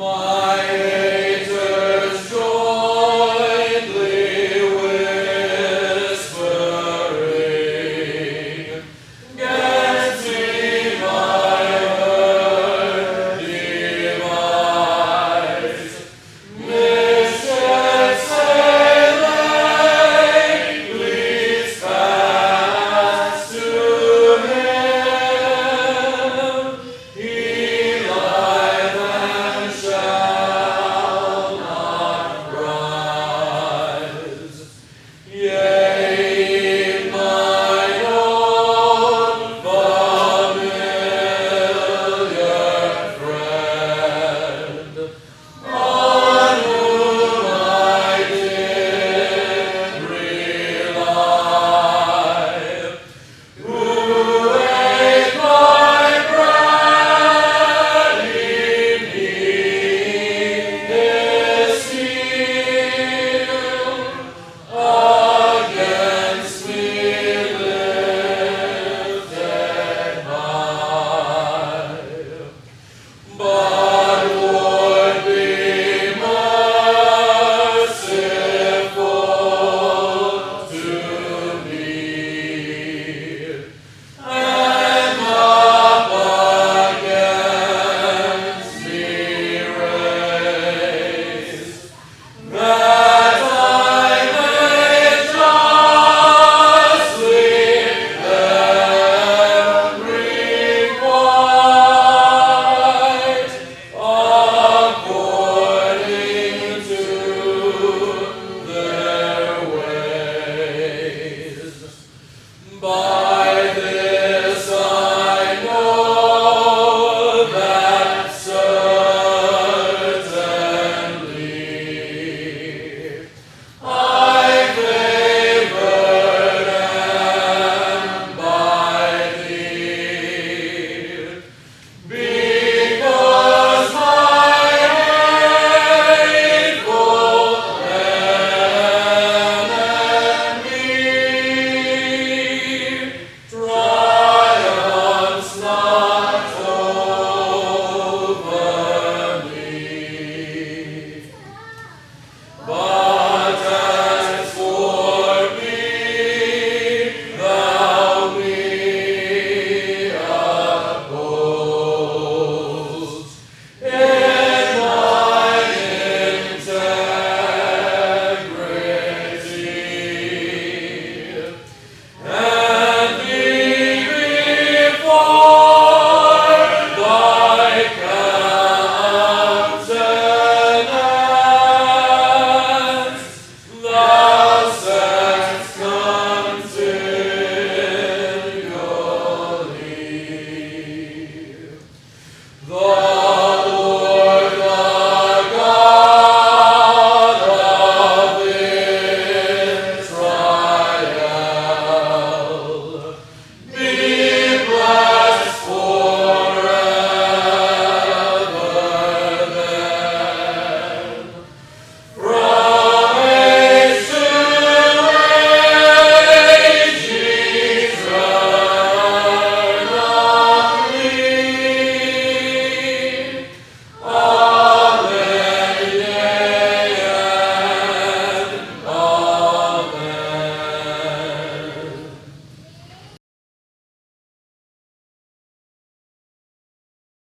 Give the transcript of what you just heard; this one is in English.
My